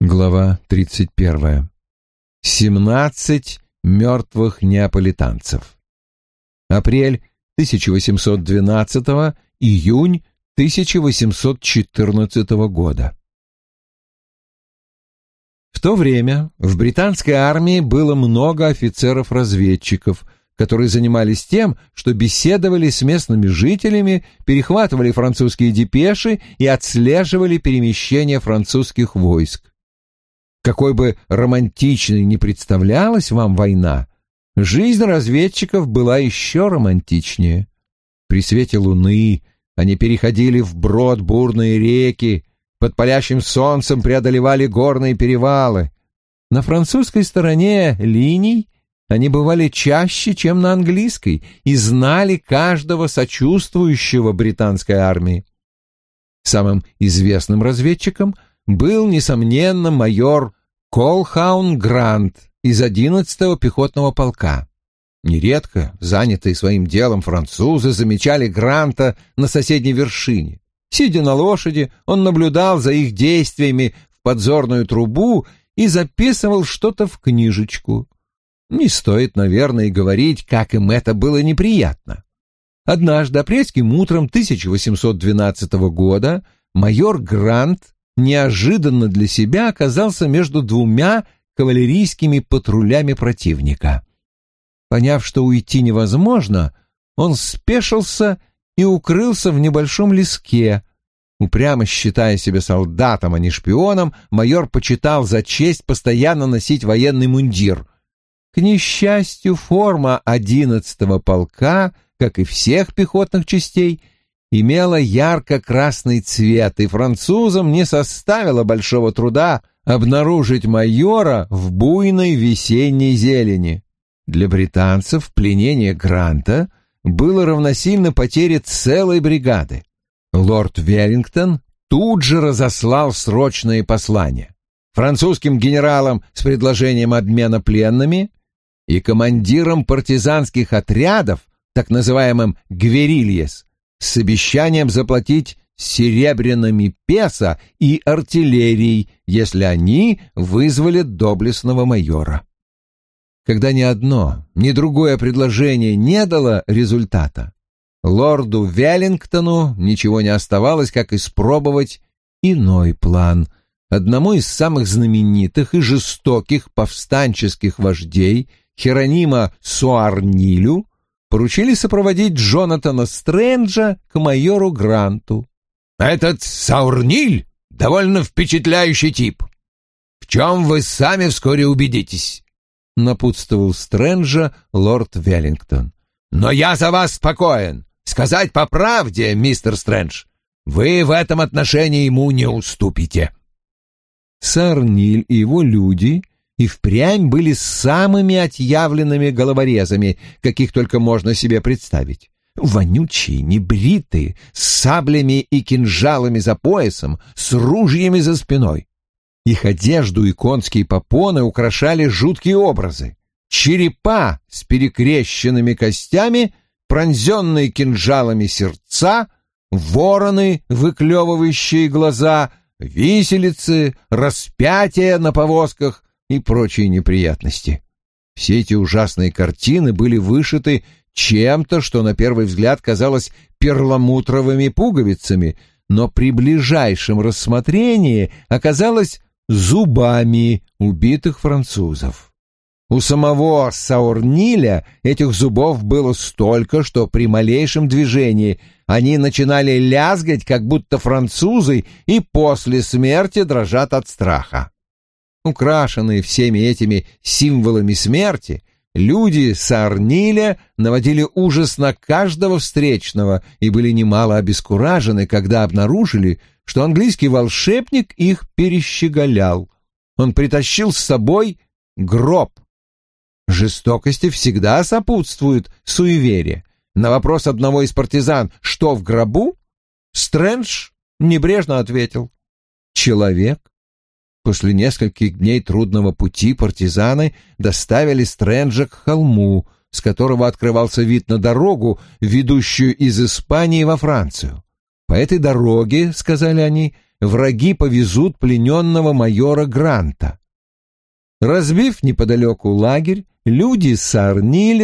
Глава 31. 17 мертвых неаполитанцев. Апрель 1812, июнь 1814 года. В то время в британской армии было много офицеров-разведчиков, которые занимались тем, что беседовали с местными жителями, перехватывали французские депеши и отслеживали перемещение французских войск. Какой бы романтичной ни представлялась вам война, жизнь разведчиков была еще романтичнее. При свете луны они переходили вброд бурные реки, под палящим солнцем преодолевали горные перевалы. На французской стороне линий они бывали чаще, чем на английской, и знали каждого сочувствующего британской армии. Самым известным разведчиком был, несомненно, майор Колхаун Грант из 11-го пехотного полка. Нередко, занятые своим делом французы, замечали Гранта на соседней вершине. Сидя на лошади, он наблюдал за их действиями в подзорную трубу и записывал что-то в книжечку. Не стоит, наверное, и говорить, как им это было неприятно. Однажды апрельским утром 1812 года майор Грант неожиданно для себя оказался между двумя кавалерийскими патрулями противника. Поняв, что уйти невозможно, он спешился и укрылся в небольшом леске. Упрямо считая себя солдатом, а не шпионом, майор почитал за честь постоянно носить военный мундир. К несчастью, форма одиннадцатого полка, как и всех пехотных частей, — имела ярко-красный цвет, и французам не составило большого труда обнаружить майора в буйной весенней зелени. Для британцев пленение Гранта было равносильно потере целой бригады. Лорд Веллингтон тут же разослал срочные послания французским генералам с предложением обмена пленными и командирам партизанских отрядов, так называемым «гверильес», с обещанием заплатить серебряными песо и артиллерией, если они вызволят доблестного майора. Когда ни одно, ни другое предложение не дало результата, лорду Веллингтону ничего не оставалось, как испробовать иной план. Одному из самых знаменитых и жестоких повстанческих вождей, Херонима Суарнилю, поручили сопроводить Джонатана Стрэнджа к майору Гранту. «Этот Саурниль — довольно впечатляющий тип. В чем вы сами вскоре убедитесь», — напутствовал Стрэнджа лорд Веллингтон. «Но я за вас спокоен. Сказать по правде, мистер Стрэндж, вы в этом отношении ему не уступите». Сарниль и его люди и впрямь были самыми отъявленными головорезами, каких только можно себе представить. Вонючие, небритые, с саблями и кинжалами за поясом, с ружьями за спиной. Их одежду и конские попоны украшали жуткие образы. Черепа с перекрещенными костями, пронзенные кинжалами сердца, вороны, выклевывающие глаза, виселицы, распятия на повозках, и прочие неприятности. Все эти ужасные картины были вышиты чем-то, что на первый взгляд казалось перламутровыми пуговицами, но при ближайшем рассмотрении оказалось зубами убитых французов. У самого Саурниля этих зубов было столько, что при малейшем движении они начинали лязгать, как будто французы и после смерти дрожат от страха. Украшенные всеми этими символами смерти, люди Сарниля наводили ужас на каждого встречного и были немало обескуражены, когда обнаружили, что английский волшебник их перещеголял. Он притащил с собой гроб. Жестокости всегда сопутствует суеверие. На вопрос одного из партизан «Что в гробу?» Стрэндж небрежно ответил «Человек». После нескольких дней трудного пути партизаны доставили Стрэнджа к холму, с которого открывался вид на дорогу, ведущую из Испании во Францию. По этой дороге, сказали они, враги повезут плененного майора Гранта. Разбив неподалеку лагерь, люди с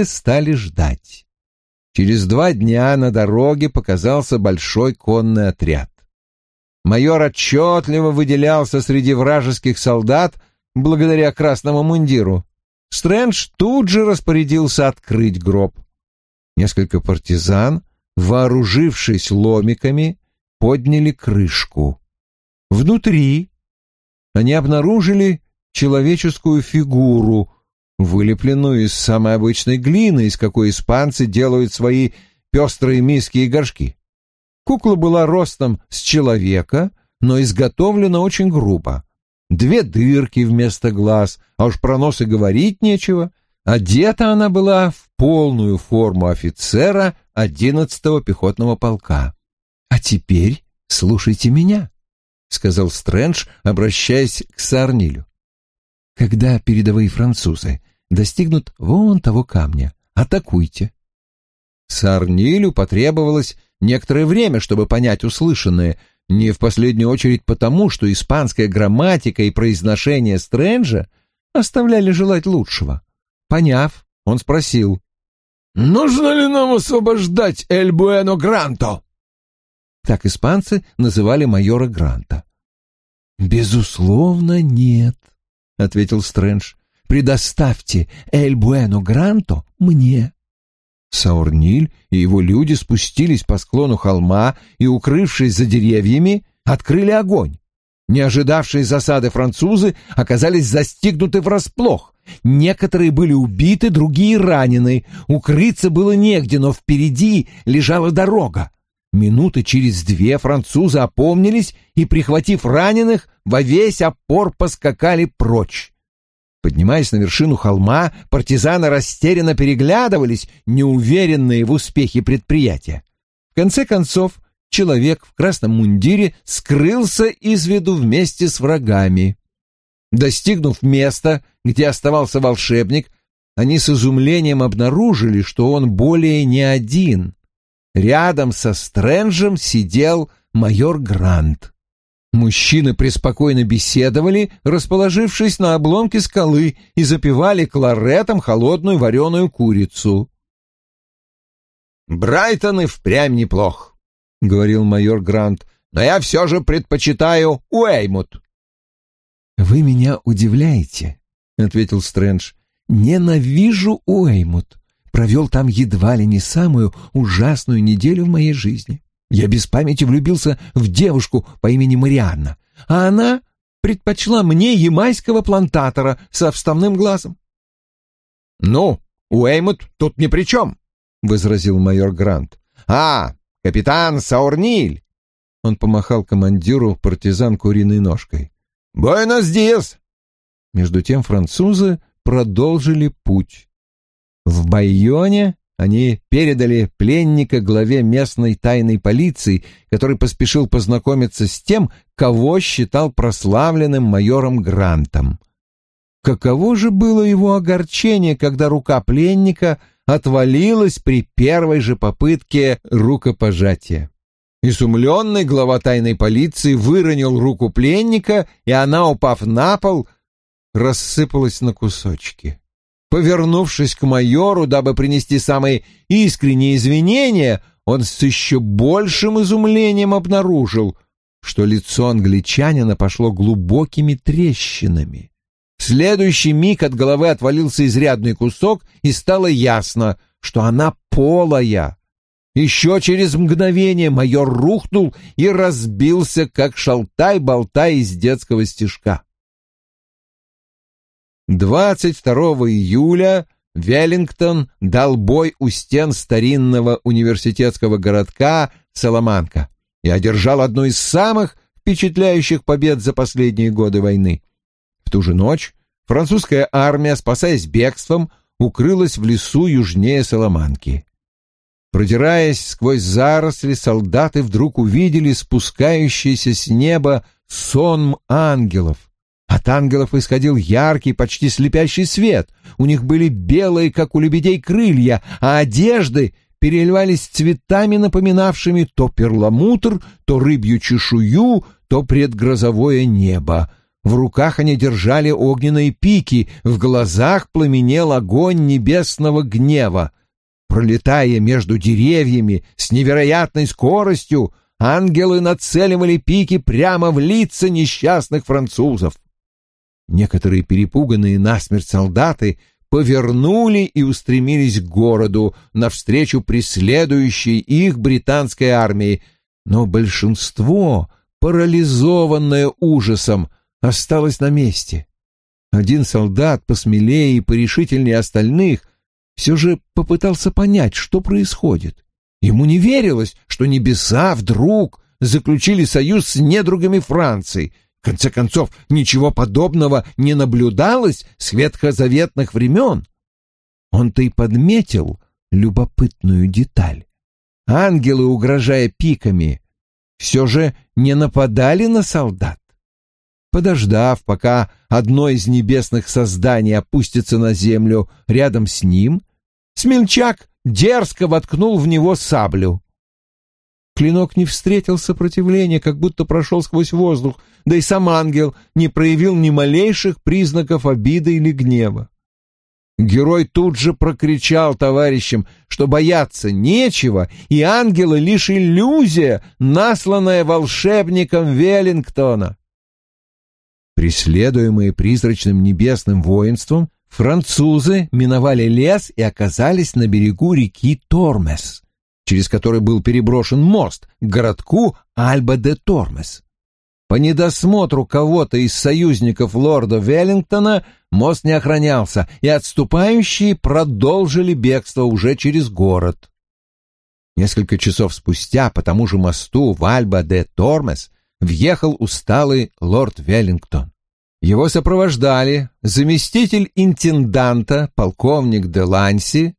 стали ждать. Через два дня на дороге показался большой конный отряд. Майор отчетливо выделялся среди вражеских солдат благодаря красному мундиру. Стрэндж тут же распорядился открыть гроб. Несколько партизан, вооружившись ломиками, подняли крышку. Внутри они обнаружили человеческую фигуру, вылепленную из самой обычной глины, из какой испанцы делают свои пестрые миски и горшки. Кукла была ростом с человека, но изготовлена очень грубо. Две дырки вместо глаз, а уж про нос и говорить нечего. Одета она была в полную форму офицера 11-го пехотного полка. «А теперь слушайте меня», — сказал Стрэндж, обращаясь к Сарнилю. «Когда передовые французы достигнут вон того камня, атакуйте». Сарнилю потребовалось некоторое время, чтобы понять услышанное, не в последнюю очередь потому, что испанская грамматика и произношение Стрэнджа оставляли желать лучшего. Поняв, он спросил, «Нужно ли нам освобождать Эль Буэно Гранто?» Так испанцы называли майора Гранта. «Безусловно, нет», — ответил Стрэндж. «Предоставьте Эль Буэно Гранто мне». Саурниль и его люди спустились по склону холма и, укрывшись за деревьями, открыли огонь. Не ожидавшие засады французы оказались застигнуты врасплох. Некоторые были убиты, другие ранены. Укрыться было негде, но впереди лежала дорога. Минуты через две французы опомнились и, прихватив раненых, во весь опор поскакали прочь. Поднимаясь на вершину холма, партизаны растерянно переглядывались, неуверенные в успехе предприятия. В конце концов, человек в красном мундире скрылся из виду вместе с врагами. Достигнув места, где оставался волшебник, они с изумлением обнаружили, что он более не один. Рядом со Стрэнджем сидел майор Грант. Мужчины преспокойно беседовали, расположившись на обломке скалы, и запивали кларетом холодную вареную курицу. «Брайтон и впрямь неплох», — говорил майор Грант, — «но я все же предпочитаю Уэймут». «Вы меня удивляете», — ответил Стрэндж. «Ненавижу Уэймут. Провел там едва ли не самую ужасную неделю в моей жизни. Я без памяти влюбился в девушку по имени Марианна, а она предпочла мне ямайского плантатора со вставным глазом. — Ну, Уэймут тут ни при чем, — возразил майор Грант. — А, капитан Саурниль! Он помахал командиру партизан куриной ножкой. — Буэнос диас! Между тем французы продолжили путь. В Байоне они передали пленника главе местной тайной полиции, который поспешил познакомиться с тем, кого считал прославленным майором Грантом. Каково же было его огорчение, когда рука пленника отвалилась при первой же попытке рукопожатия. Изумленный глава тайной полиции выронил руку пленника, и она, упав на пол, рассыпалась на кусочки. Повернувшись к майору, дабы принести самые искренние извинения, он с еще большим изумлением обнаружил, что лицо англичанина пошло глубокими трещинами. В следующий миг от головы отвалился изрядный кусок, и стало ясно, что она полая. Еще через мгновение майор рухнул и разбился, как шалтай-болтай из детского стишка. 22 июля Веллингтон дал бой у стен старинного университетского городка Саламанка и одержал одну из самых впечатляющих побед за последние годы войны. В ту же ночь французская армия, спасаясь бегством, укрылась в лесу южнее Саламанки. Продираясь сквозь заросли, солдаты вдруг увидели спускающийся с неба сон ангелов — от ангелов исходил яркий, почти слепящий свет. У них были белые, как у лебедей, крылья, а одежды переливались цветами, напоминавшими то перламутр, то рыбью чешую, то предгрозовое небо. В руках они держали огненные пики, в глазах пламенел огонь небесного гнева. Пролетая между деревьями с невероятной скоростью, ангелы нацеливали пики прямо в лица несчастных французов. Некоторые перепуганные насмерть солдаты повернули и устремились к городу навстречу преследующей их британской армии, но большинство, парализованное ужасом, осталось на месте. Один солдат, посмелее и порешительнее остальных, все же попытался понять, что происходит. Ему не верилось, что небеса вдруг заключили союз с недругами Франции. Конце концов, ничего подобного не наблюдалось с ветхозаветных времен. Он-то и подметил любопытную деталь. Ангелы, угрожая пиками, все же не нападали на солдат. Подождав, пока одно из небесных созданий опустится на землю рядом с ним, смельчак дерзко воткнул в него саблю. Клинок не встретил сопротивления, как будто прошел сквозь воздух, да и сам ангел не проявил ни малейших признаков обиды или гнева. Герой тут же прокричал товарищам, что бояться нечего, и ангелы лишь иллюзия, насланная волшебником Веллингтона. Преследуемые призрачным небесным воинством, французы миновали лес и оказались на берегу реки Тормес, через который был переброшен мост к городку Альба-де-Тормес. По недосмотру кого-то из союзников лорда Веллингтона мост не охранялся, и отступающие продолжили бегство уже через город. Несколько часов спустя по тому же мосту в Альба-де-Тормес въехал усталый лорд Веллингтон. Его сопровождали заместитель интенданта, полковник де Ланси,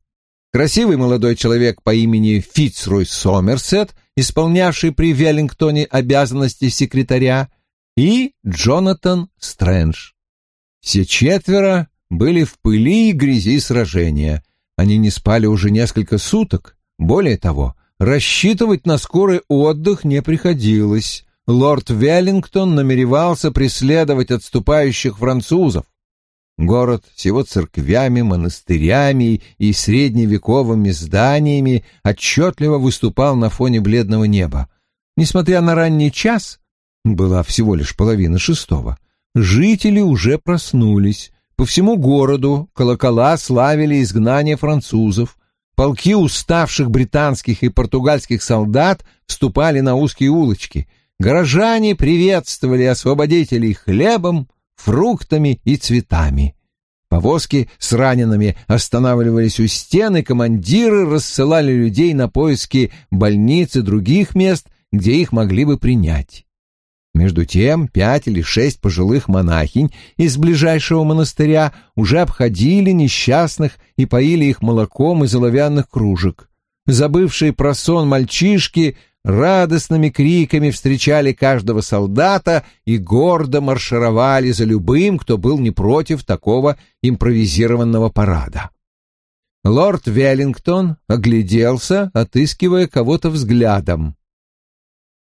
красивый молодой человек по имени Фицрой Сомерсет, исполнявший при Веллингтоне обязанности секретаря, и Джонатан Стрэндж. Все четверо были в пыли и грязи сражения. Они не спали уже несколько суток. Более того, рассчитывать на скорый отдых не приходилось лорд Веллингтон намеревался преследовать отступающих французов. Город с его церквями, монастырями и средневековыми зданиями отчетливо выступал на фоне бледного неба. Несмотря на ранний час, была всего лишь половина шестого, жители уже проснулись. По всему городу колокола славили изгнание французов. Полки уставших британских и португальских солдат вступали на узкие улочки — горожане приветствовали освободителей хлебом, фруктами и цветами. Повозки с ранеными останавливались у стены, командиры рассылали людей на поиски больниц и других мест, где их могли бы принять. Между тем пять или шесть пожилых монахинь из ближайшего монастыря уже обходили несчастных и поили их молоком из оловянных кружек. Забывшие про сон мальчишки радостными криками встречали каждого солдата и гордо маршировали за любым, кто был не против такого импровизированного парада. Лорд Веллингтон огляделся, отыскивая кого-то взглядом.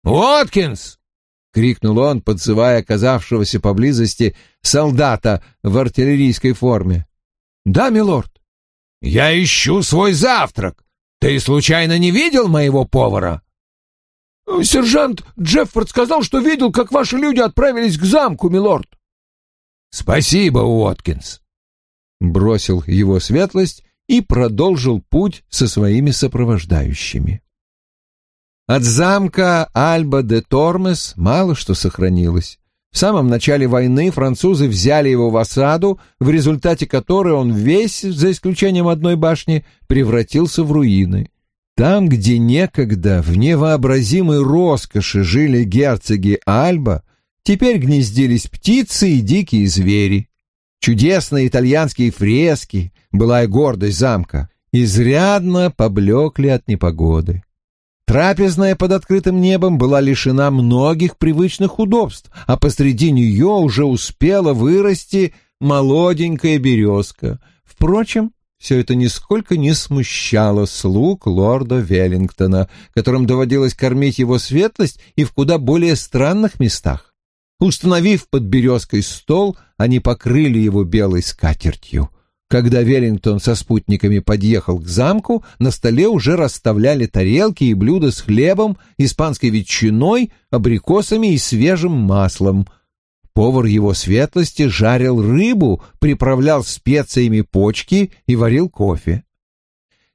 «Уоткинс!» — крикнул он, подзывая оказавшегося поблизости солдата в артиллерийской форме. «Да, милорд». «Я ищу свой завтрак. Ты случайно не видел моего повара?» «Сержант Джеффорд сказал, что видел, как ваши люди отправились к замку, милорд». «Спасибо, Уоткинс», — бросил его светлость и продолжил путь со своими сопровождающими. От замка Альба де Тормес мало что сохранилось. В самом начале войны французы взяли его в осаду, в результате которой он весь, за исключением одной башни, превратился в руины. Там, где некогда в невообразимой роскоши жили герцоги Альба, теперь гнездились птицы и дикие звери. Чудесные итальянские фрески, былая гордость замка, изрядно поблекли от непогоды. Трапезная под открытым небом была лишена многих привычных удобств, а посреди нее уже успела вырасти молоденькая березка. Впрочем, все это нисколько не смущало слуг лорда Веллингтона, которым доводилось кормить его светлость и в куда более странных местах. Установив под березкой стол, они покрыли его белой скатертью. Когда Веллингтон со спутниками подъехал к замку, на столе уже расставляли тарелки и блюда с хлебом, испанской ветчиной, абрикосами и свежим маслом. Повар его светлости жарил рыбу, приправлял специями почки и варил кофе.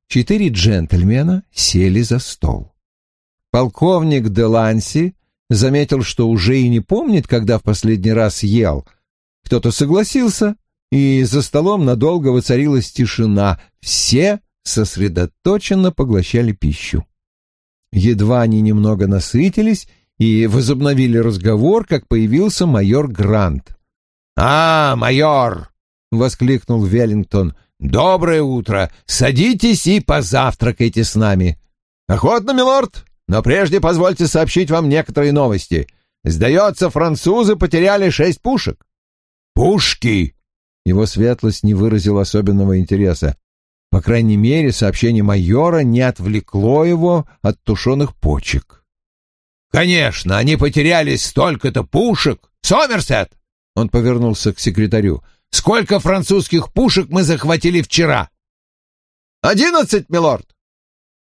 Четыре джентльмена сели за стол. Полковник Деланси заметил, что уже и не помнит, когда в последний раз ел. Кто-то согласился, и за столом надолго воцарилась тишина. Все сосредоточенно поглощали пищу. Едва они немного насытились и возобновили разговор, как появился майор Грант. «А, майор!» — воскликнул Веллингтон. «Доброе утро! Садитесь и позавтракайте с нами!» «Охотно, милорд, но прежде позвольте сообщить вам некоторые новости. Сдается, французы потеряли шесть пушек». «Пушки!» Его светлость не выразил особенного интереса. По крайней мере, сообщение майора не отвлекло его от тушеных почек. «Конечно, они потеряли столько-то пушек! Сомерсет!» Он повернулся к секретарю. «Сколько французских пушек мы захватили вчера?» «Одиннадцать, милорд!»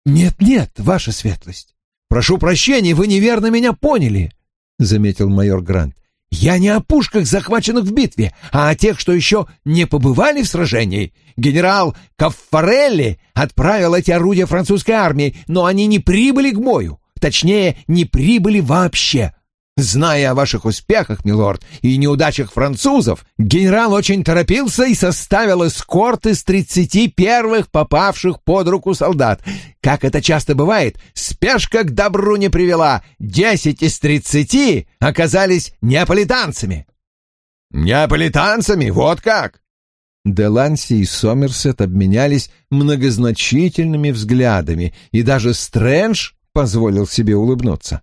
«Нет-нет, ваша светлость. Прошу прощения, вы неверно меня поняли», — заметил майор Грант. Я не о пушках, захваченных в битве, а о тех, что еще не побывали в сражении. Генерал Каффарелли отправил эти орудия французской армии, но они не прибыли к бою. Точнее, не прибыли вообще. Зная о ваших успехах, милорд, и неудачах французов, генерал очень торопился и составил эскорт из тридцати первых попавших под руку солдат. Как это часто бывает, спешка к добру не привела. Десять из тридцати оказались неаполитанцами. «Неаполитанцами? Вот как!» Деланси и Сомерсет обменялись многозначительными взглядами, и даже Стрэндж позволил себе улыбнуться.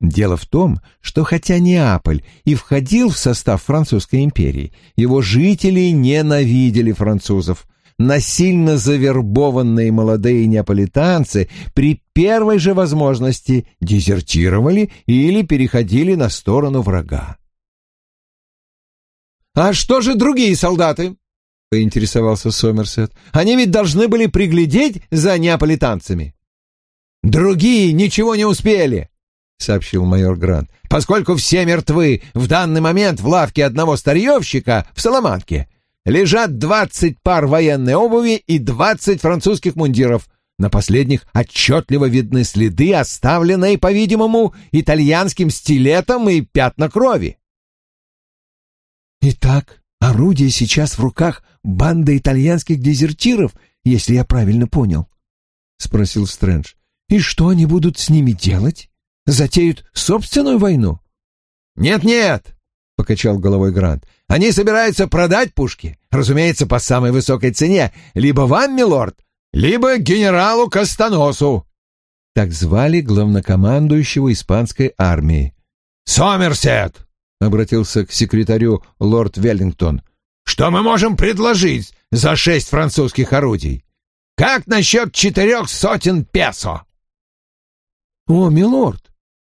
Дело в том, что хотя Неаполь и входил в состав Французской империи, его жители ненавидели французов. Насильно завербованные молодые неаполитанцы при первой же возможности дезертировали или переходили на сторону врага. «А что же другие солдаты?» — поинтересовался Сомерсет. «Они ведь должны были приглядеть за неаполитанцами». «Другие ничего не успели», — сообщил майор Грант, — «поскольку все мертвы, в данный момент в лавке одного старьевщика в Соломанке лежат двадцать пар военной обуви и двадцать французских мундиров. На последних отчетливо видны следы, оставленные, по-видимому, итальянским стилетом и пятна крови». «Итак, орудие сейчас в руках банды итальянских дезертиров, если я правильно понял?» — спросил Стрэндж. «И что они будут с ними делать?» Затеют собственную войну? Нет-нет, покачал головой Грант. Они собираются продать пушки, разумеется, по самой высокой цене, либо вам, милорд, либо генералу Кастаносу. Так звали главнокомандующего испанской армии. Сомерсет, обратился к секретарю лорд Веллингтон. Что мы можем предложить за шесть французских орудий? Как насчет четырех сотен песо? О, милорд,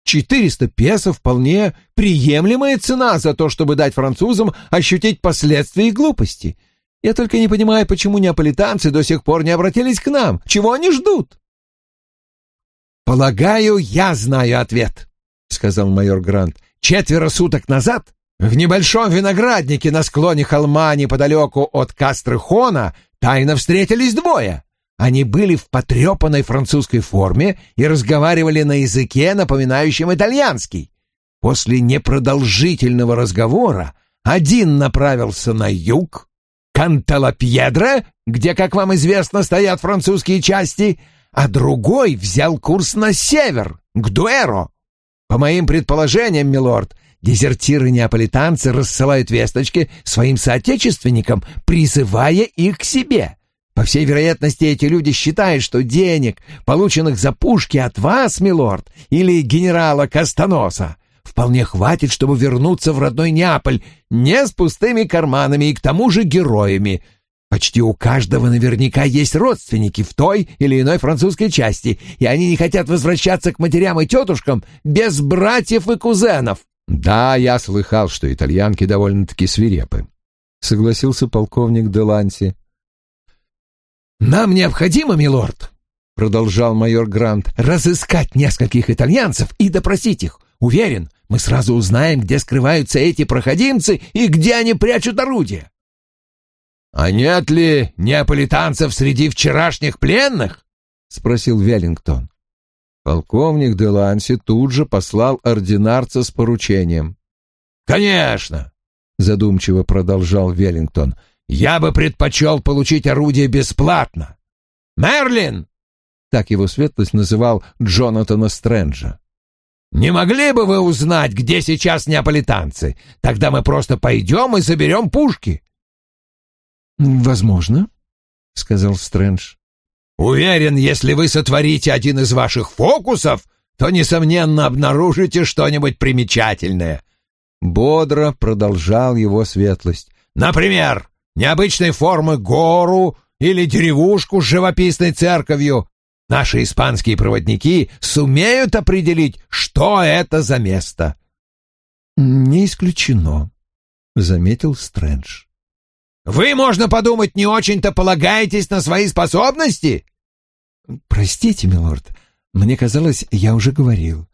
Четыреста песо вполне приемлемая цена за то, чтобы дать французам ощутить последствия их глупости. Я только не понимаю, почему неаполитанцы до сих пор не обратились к нам. Чего они ждут? «Полагаю, я знаю ответ», — сказал майор Грант. «Четверо суток назад в небольшом винограднике на склоне холма неподалеку от Кастрыхона тайно встретились двое. Они были в потрепанной французской форме и разговаривали на языке, напоминающем итальянский. После непродолжительного разговора один направился на юг, Канталапьедро, где, как вам известно, стоят французские части, а другой взял курс на север, к Дуэро. По моим предположениям, милорд, дезертиры-неаполитанцы рассылают весточки своим соотечественникам, призывая их к себе. По всей вероятности, эти люди считают, что денег, полученных за пушки от вас, милорд, или генерала Кастаноса, вполне хватит, чтобы вернуться в родной Неаполь не с пустыми карманами и к тому же героями. Почти у каждого наверняка есть родственники в той или иной французской части, и они не хотят возвращаться к матерям и тетушкам без братьев и кузенов. Да, я слыхал, что итальянки довольно-таки свирепы, согласился полковник Деланси. Нам необходимо, милорд, продолжал майор Грант, разыскать нескольких итальянцев и допросить их. Уверен, мы сразу узнаем, где скрываются эти проходимцы и где они прячут орудия. «А нет ли неаполитанцев среди вчерашних пленных?» — спросил Веллингтон. Полковник Деланси тут же послал ординарца с поручением. «Конечно!» — задумчиво продолжал Веллингтон. «Я бы предпочел получить орудие бесплатно. Мерлин!» — так его светлость называл Джонатана Стрэнджа. «Не могли бы вы узнать, где сейчас неаполитанцы? Тогда мы просто пойдем и заберем пушки». «Возможно», — сказал Стрэндж. «Уверен, если вы сотворите один из ваших фокусов, то, несомненно, обнаружите что-нибудь примечательное». Бодро продолжал его светлость. «Например, необычной формы гору или деревушку с живописной церковью. Наши испанские проводники сумеют определить, что это за место». «Не исключено», — заметил Стрэндж. Вы, можно подумать, не очень-то полагаетесь на свои способности? Простите, милорд, мне казалось, я уже говорил.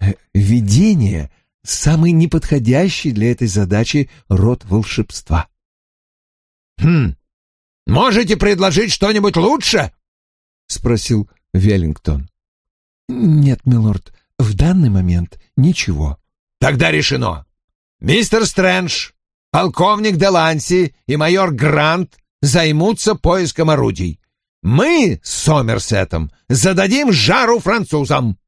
Э, видение — самый неподходящий для этой задачи род волшебства. Хм, можете предложить что-нибудь лучше? — спросил Веллингтон. «Нет, милорд, в данный момент ничего». «Тогда решено. Мистер Стрэндж, полковник Деланси и майор Грант займутся поиском орудий. Мы с Сомерсетом зададим жару французам.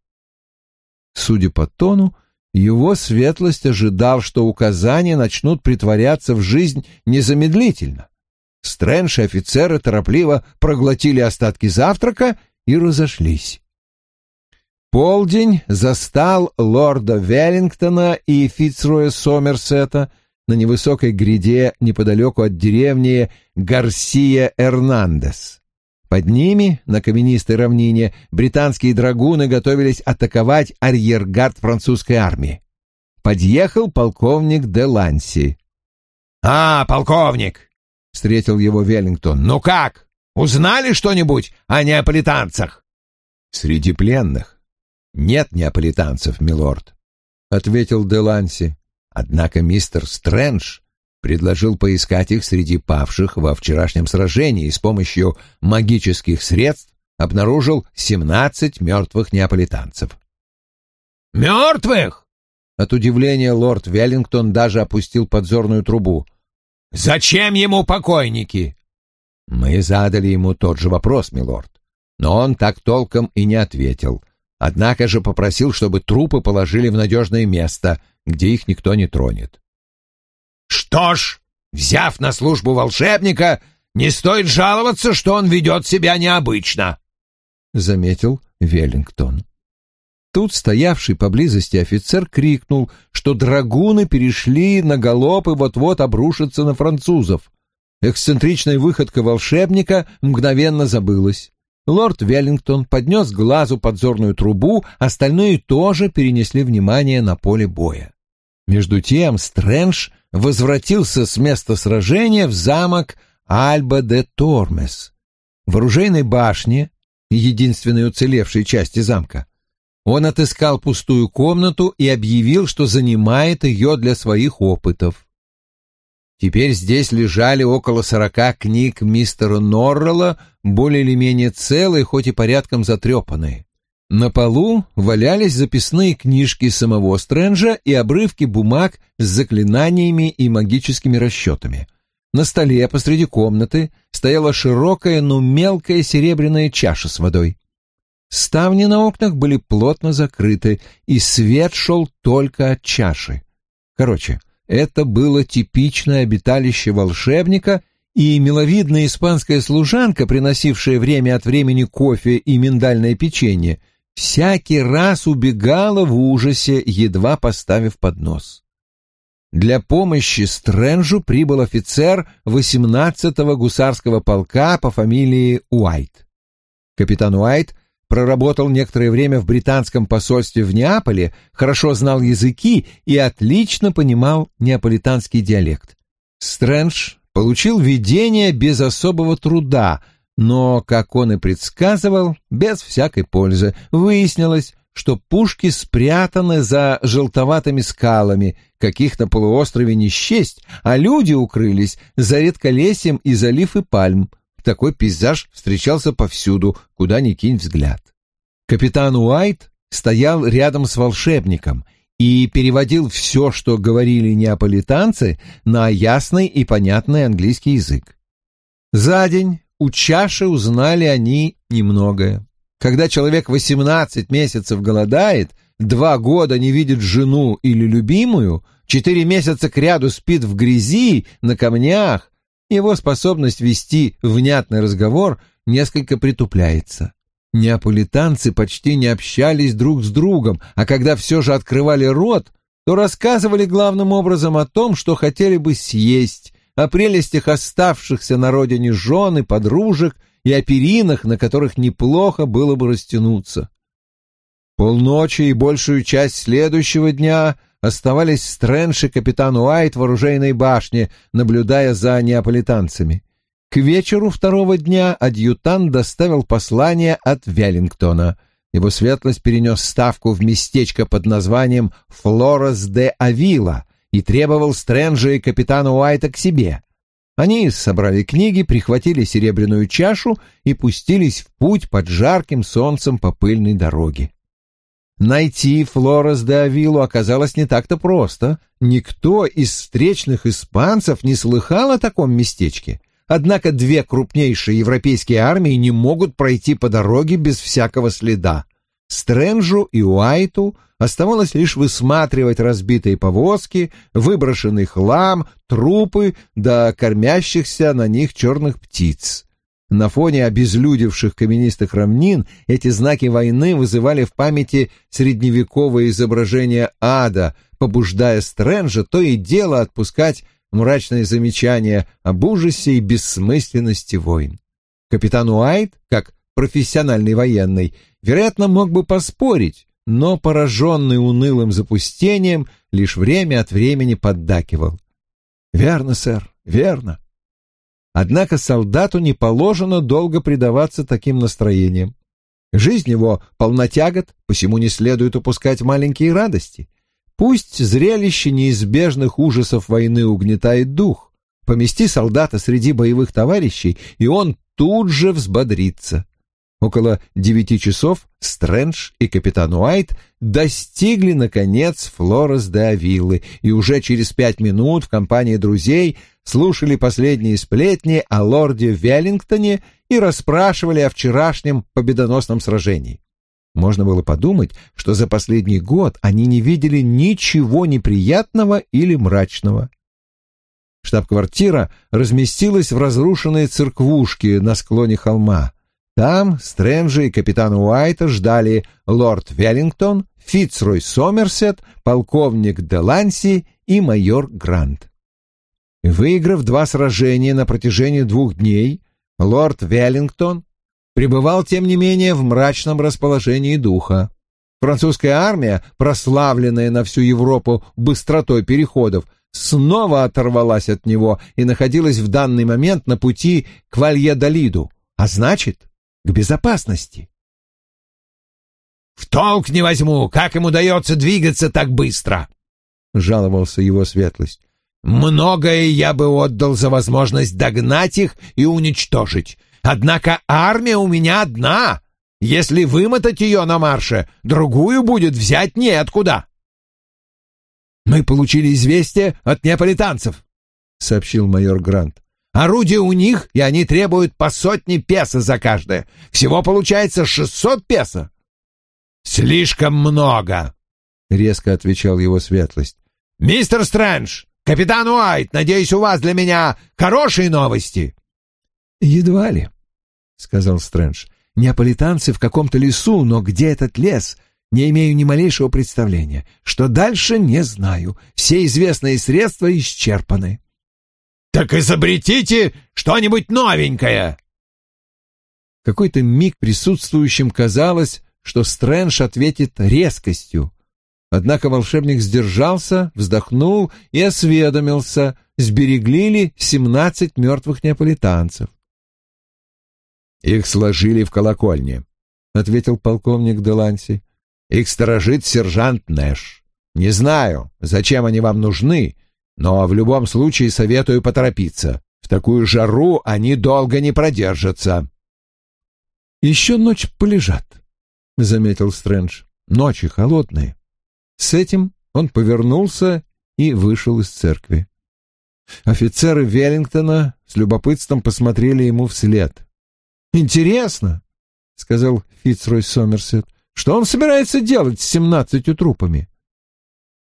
Судя по тону, его светлость ожидал, что указания начнут притворяться в жизнь незамедлительно. Стрэндж и офицеры торопливо проглотили остатки завтрака и разошлись. Полдень застал лорда Веллингтона и Фицроя Сомерсета — на невысокой гряде неподалеку от деревни Гарсия-Эрнандес. Под ними, на каменистой равнине, британские драгуны готовились атаковать арьергард французской армии. Подъехал полковник де Ланси. «А, полковник!» — встретил его Веллингтон. «Ну как? Узнали что-нибудь о неаполитанцах?» «Среди пленных нет неаполитанцев, милорд», — ответил де Ланси. Однако мистер Стрэндж предложил поискать их среди павших во вчерашнем сражении и с помощью магических средств обнаружил семнадцать мертвых неаполитанцев. «Мертвых?» От удивления лорд Веллингтон даже опустил подзорную трубу. «Зачем ему покойники?» Мы задали ему тот же вопрос, милорд, но он так толком и не ответил. Однако же попросил, чтобы трупы положили в надежное место, где их никто не тронет. «Что ж, взяв на службу волшебника, не стоит жаловаться, что он ведет себя необычно», — заметил Веллингтон. Тут стоявший поблизости офицер крикнул, что драгуны перешли на галоп и вот-вот обрушатся на французов. Эксцентричная выходка волшебника мгновенно забылась. Лорд Веллингтон поднес глазу подзорную трубу, остальные тоже перенесли внимание на поле боя. Между тем Стрэндж возвратился с места сражения в замок Альба де Тормес. В оружейной башне, единственной уцелевшей части замка, он отыскал пустую комнату и объявил, что занимает ее для своих опытов. Теперь здесь лежали около сорока книг мистера Норрелла, более или менее целые, хоть и порядком затрепанные. На полу валялись записные книжки самого Стрэнджа и обрывки бумаг с заклинаниями и магическими расчетами. На столе посреди комнаты стояла широкая, но мелкая серебряная чаша с водой. Ставни на окнах были плотно закрыты, и свет шел только от чаши. Короче, это было типичное обиталище волшебника, и миловидная испанская служанка, приносившая время от времени кофе и миндальное печенье, всякий раз убегала в ужасе, едва поставив поднос. для помощи Стрэнджу прибыл офицер 18-го гусарского полка по фамилии Уайт. Капитан Уайт проработал некоторое время в британском посольстве в Неаполе, хорошо знал языки и отлично понимал неаполитанский диалект. Стрэндж получил видение без особого труда, но, как он и предсказывал, без всякой пользы. Выяснилось, что пушки спрятаны за желтоватыми скалами, каких на полуострове не счесть, а люди укрылись за редколесьем и залив и пальм. Такой пейзаж встречался повсюду, куда ни кинь взгляд. Капитан Уайт стоял рядом с волшебником и переводил все, что говорили неаполитанцы, на ясный и понятный английский язык. За день у чаши узнали они немногое. Когда человек 18 месяцев голодает, два года не видит жену или любимую, четыре месяца кряду спит в грязи, на камнях, его способность вести внятный разговор несколько притупляется. Неаполитанцы почти не общались друг с другом, а когда все же открывали рот, то рассказывали главным образом о том, что хотели бы съесть, о прелестях оставшихся на родине жен и подружек и о перинах, на которых неплохо было бы растянуться. Полночи и большую часть следующего дня оставались Стрэндж и капитан Уайт в оружейной башне, наблюдая за неаполитанцами. К вечеру второго дня адъютант доставил послание от Веллингтона. Его светлость перенес ставку в местечко под названием Флорес де Авила и требовал Стрэнджа и капитана Уайта к себе. Они собрали книги, прихватили серебряную чашу и пустились в путь под жарким солнцем по пыльной дороге. Найти Флорес де Авилу оказалось не так-то просто. Никто из встречных испанцев не слыхал о таком местечке. Однако две крупнейшие европейские армии не могут пройти по дороге без всякого следа. Стрэнджу и Уайту оставалось лишь высматривать разбитые повозки, выброшенный хлам, трупы да кормящихся на них черных птиц. На фоне обезлюдевших каменистых равнин эти знаки войны вызывали в памяти средневековое изображение ада, побуждая Стрэнджа то и дело отпускать мрачные замечания об ужасе и бессмысленности войн. Капитан Уайт, как профессиональный военный, вероятно, мог бы поспорить, но, пораженный унылым запустением, лишь время от времени поддакивал. «Верно, сэр, верно». Однако солдату не положено долго предаваться таким настроениям. Жизнь его полна тягот, посему не следует упускать маленькие радости. Пусть зрелище неизбежных ужасов войны угнетает дух, помести солдата среди боевых товарищей, и он тут же взбодрится. Около девяти часов Стрэндж и капитан Уайт достигли, наконец, Флорес де Авиллы, и уже через пять минут в компании друзей слушали последние сплетни о лорде Веллингтоне и расспрашивали о вчерашнем победоносном сражении. Можно было подумать, что за последний год они не видели ничего неприятного или мрачного. Штаб-квартира разместилась в разрушенной церквушке на склоне холма. Там Стрэнджа и капитана Уайта ждали лорд Веллингтон, Фицрой Сомерсет, полковник Деланси и майор Грант. Выиграв два сражения на протяжении двух дней, лорд Веллингтон пребывал, тем не менее, в мрачном расположении духа. Французская армия, прославленная на всю Европу быстротой переходов, снова оторвалась от него и находилась в данный момент на пути к Вальедолиду, а значит, к безопасности. «В толк не возьму, как им удается двигаться так быстро!» — жаловался его светлость. «Многое я бы отдал за возможность догнать их и уничтожить. Однако армия у меня одна. Если вымотать ее на марше, другую будет взять неоткуда. «Мы получили известие от неаполитанцев», — сообщил майор Грант. «Орудия у них, и они требуют по сотне песо за каждое. Всего получается шестьсот песо». «Слишком много», — резко отвечал его светлость. «Мистер Стрэндж, капитан Уайт, надеюсь, у вас для меня хорошие новости?» «Едва ли», — сказал Стрэндж. «Неаполитанцы в каком-то лесу, но где этот лес? не имею ни малейшего представления. Что дальше, не знаю. Все известные средства исчерпаны». «Так изобретите что-нибудь новенькое!» Какой-то миг присутствующим казалось, что Стрэндж ответит резкостью. Однако волшебник сдержался, вздохнул и осведомился, сберегли ли семнадцать мертвых неаполитанцев. «Их сложили в колокольне», — ответил полковник Деланси. «Их сторожит сержант Нэш. Не знаю, зачем они вам нужны, но в любом случае советую поторопиться. В такую жару они долго не продержатся». «Еще ночь полежат», — заметил Стрэндж. «Ночи холодные». С этим он повернулся и вышел из церкви. Офицеры Веллингтона с любопытством посмотрели ему вслед. «Интересно», — сказал Фицрой Сомерсет, — «что он собирается делать с семнадцатью трупами?»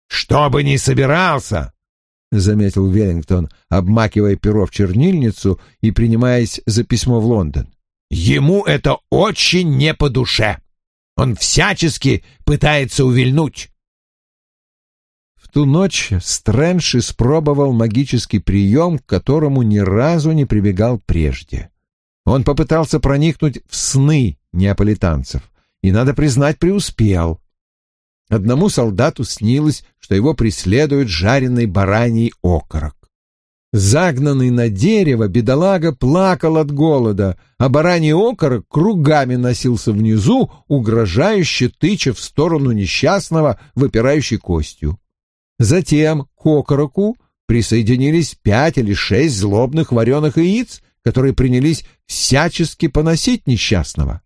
«Что бы ни собирался», — заметил Веллингтон, обмакивая перо в чернильницу и принимаясь за письмо в Лондон. «Ему это очень не по душе. Он всячески пытается увильнуть ту ночь Стрэндж испробовал магический прием, к которому ни разу не прибегал прежде. Он попытался проникнуть в сны неаполитанцев и, надо признать, преуспел. Одному солдату снилось, что его преследует жареный бараний окорок. Загнанный на дерево, бедолага плакал от голода, а бараний окорок кругами носился внизу, угрожающе тыча в сторону несчастного, выпирающей костью. Затем к окороку присоединились пять или шесть злобных вареных яиц, которые принялись всячески поносить несчастного.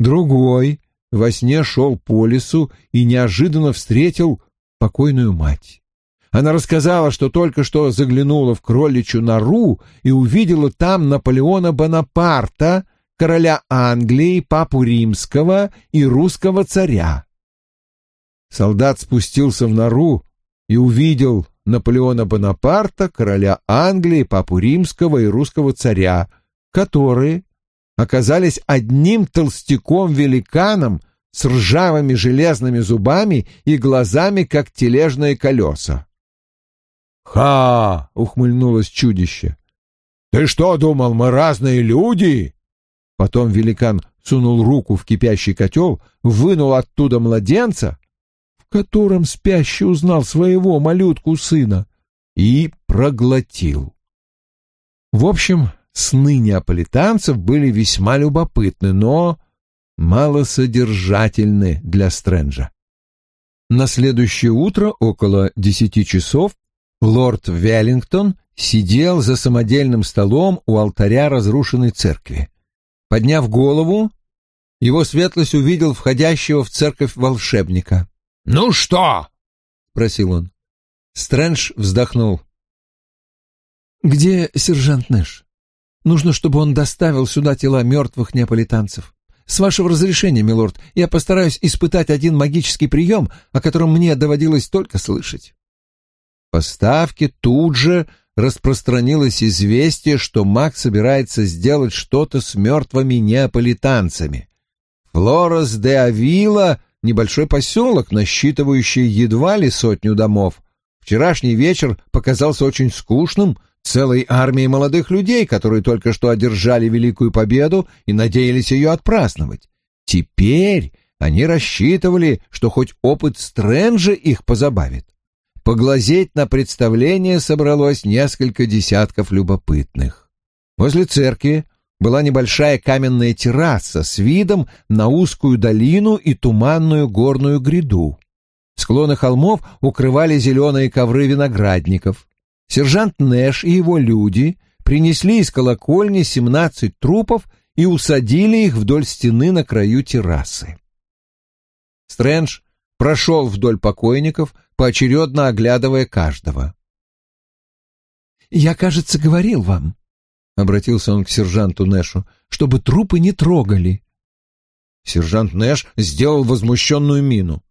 Другой во сне шел по лесу и неожиданно встретил покойную мать. Она рассказала, что только что заглянула в кроличью нору и увидела там Наполеона Бонапарта, короля Англии, папу римского и русского царя. Солдат спустился в нору и увидел Наполеона Бонапарта, короля Англии, папу римского и русского царя, которые оказались одним толстяком-великаном с ржавыми железными зубами и глазами, как тележные колеса. «Ха!» — ухмыльнулось чудище. «Ты что думал, мы разные люди?» Потом великан сунул руку в кипящий котел, вынул оттуда младенца котором спящий узнал своего малютку сына, и проглотил. В общем, сны неаполитанцев были весьма любопытны, но малосодержательны для Стрэнджа. На следующее утро, около десяти часов, лорд Веллингтон сидел за самодельным столом у алтаря разрушенной церкви. Подняв голову, его светлость увидел входящего в церковь волшебника. «Ну что?» — спросил он. Стрэндж вздохнул. «Где сержант Нэш? Нужно, чтобы он доставил сюда тела мертвых неаполитанцев. С вашего разрешения, милорд, я постараюсь испытать один магический прием, о котором мне доводилось только слышать». По ставке тут же распространилось известие, что маг собирается сделать что-то с мертвыми неаполитанцами. Флорес де Авила небольшой поселок, насчитывающий едва ли сотню домов. Вчерашний вечер показался очень скучным, целой армией молодых людей, которые только что одержали великую победу и надеялись ее отпраздновать. Теперь они рассчитывали, что хоть опыт Стрэнджа их позабавит. Поглазеть на представление собралось несколько десятков любопытных. Возле церкви была небольшая каменная терраса с видом на узкую долину и туманную горную гряду. Склоны холмов укрывали зеленые ковры виноградников. Сержант Нэш и его люди принесли из колокольни семнадцать трупов и усадили их вдоль стены на краю террасы. Стрэндж прошел вдоль покойников, поочередно оглядывая каждого. «Я, кажется, говорил вам», обратился он к сержанту Нэшу, — чтобы трупы не трогали. Сержант Нэш сделал возмущенную мину.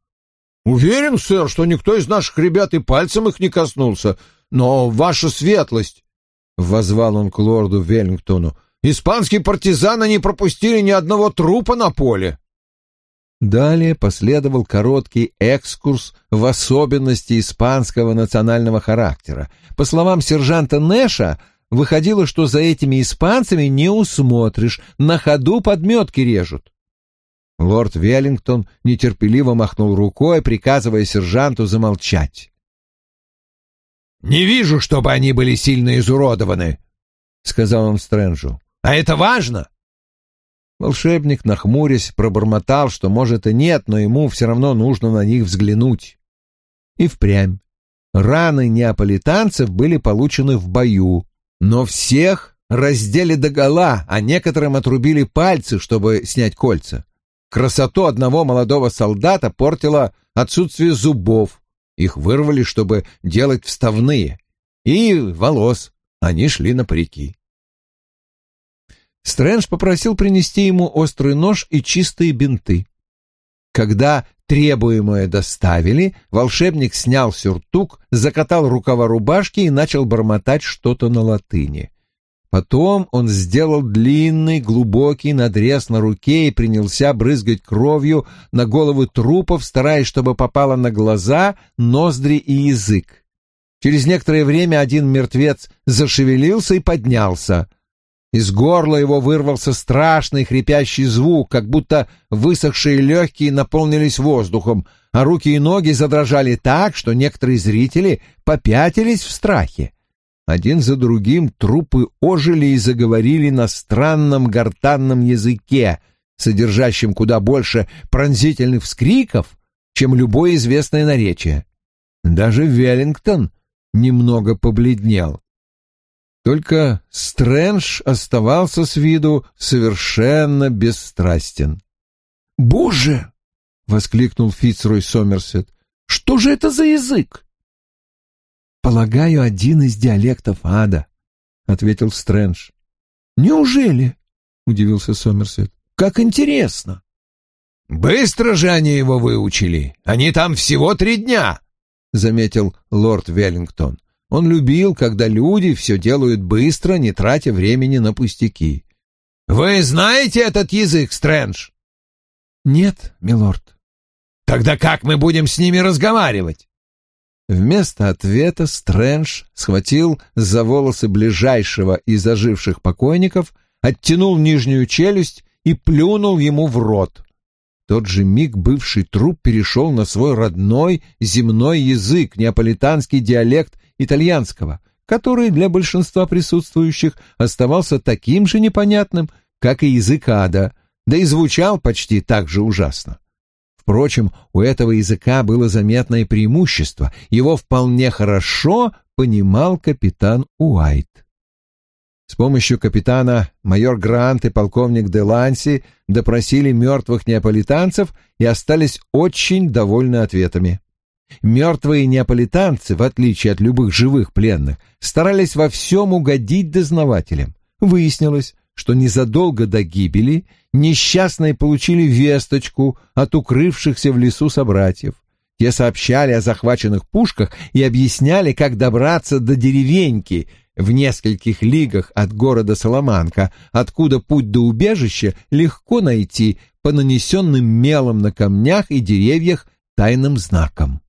«Уверен, сэр, что никто из наших ребят и пальцем их не коснулся, но ваша светлость...» — воззвал он к лорду Веллингтону. «Испанские партизаны не пропустили ни одного трупа на поле». Далее последовал короткий экскурс в особенности испанского национального характера. По словам сержанта Нэша, выходило, что за этими испанцами не усмотришь, на ходу подметки режут. Лорд Веллингтон нетерпеливо махнул рукой, приказывая сержанту замолчать. «Не вижу, чтобы они были сильно изуродованы», — сказал он Стрэнджу. «А это важно?» Волшебник, нахмурясь, пробормотал, что, может, и нет, но ему все равно нужно на них взглянуть. И впрямь. Раны неаполитанцев были получены в бою, но всех раздели догола, а некоторым отрубили пальцы, чтобы снять кольца. Красоту одного молодого солдата портило отсутствие зубов. Их вырвали, чтобы делать вставные. И волос. Они шли на парики. Стрэндж попросил принести ему острый нож и чистые бинты. Когда требуемое доставили, волшебник снял сюртук, закатал рукава рубашки и начал бормотать что-то на латыни. Потом он сделал длинный, глубокий надрез на руке и принялся брызгать кровью на головы трупов, стараясь, чтобы попало на глаза, ноздри и язык. Через некоторое время один мертвец зашевелился и поднялся. Из горла его вырвался страшный хрипящий звук, как будто высохшие легкие наполнились воздухом, а руки и ноги задрожали так, что некоторые зрители попятились в страхе. Один за другим трупы ожили и заговорили на странном гортанном языке, содержащем куда больше пронзительных вскриков, чем любое известное наречие. Даже Веллингтон немного побледнел. Только Стрэндж оставался с виду совершенно бесстрастен. «Боже!» — воскликнул Фицрой Сомерсет. «Что же это за язык?» «Полагаю, один из диалектов ада», — ответил Стрэндж. «Неужели?» — удивился Сомерсет. «Как интересно!» «Быстро же они его выучили! Они там всего три дня!» — заметил лорд Веллингтон. Он любил, когда люди все делают быстро, не тратя времени на пустяки. «Вы знаете этот язык, Стрэндж?» «Нет, милорд». «Тогда как мы будем с ними разговаривать?» Вместо ответа Стрэндж схватил за волосы ближайшего из оживших покойников, оттянул нижнюю челюсть и плюнул ему в рот. В тот же миг бывший труп перешел на свой родной земной язык, неаполитанский диалект итальянского, который для большинства присутствующих оставался таким же непонятным, как и язык ада, да и звучал почти так же ужасно. Впрочем, у этого языка было заметное преимущество, его вполне хорошо понимал капитан Уайт. С помощью капитана майор Грант и полковник Деланси допросили мертвых неаполитанцев и остались очень довольны ответами. Мертвые неаполитанцы, в отличие от любых живых пленных, старались во всем угодить дознавателям. Выяснилось, что незадолго до гибели несчастные получили весточку от укрывшихся в лесу собратьев. Те сообщали о захваченных пушках и объясняли, как добраться до деревеньки в нескольких лигах от города Соломанка, откуда путь до убежища легко найти по нанесенным мелом на камнях и деревьях тайным знакам.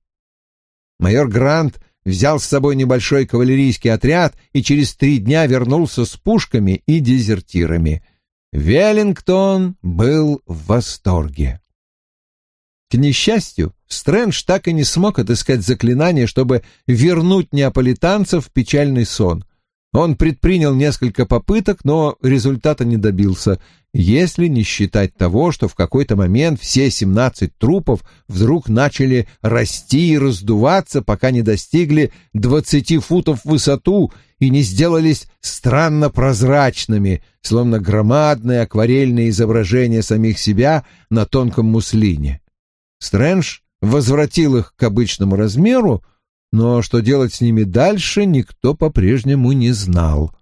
Майор Грант взял с собой небольшой кавалерийский отряд и через три дня вернулся с пушками и дезертирами. Веллингтон был в восторге. К несчастью, Стрэндж так и не смог отыскать заклинание, чтобы вернуть неаполитанцев в печальный сон. Он предпринял несколько попыток, но результата не добился, если не считать того, что в какой-то момент все семнадцать трупов вдруг начали расти и раздуваться, пока не достигли двадцати футов в высоту и не сделались странно прозрачными, словно громадные акварельные изображения самих себя на тонком муслине. Стрэндж возвратил их к обычному размеру, но что делать с ними дальше, никто по-прежнему не знал.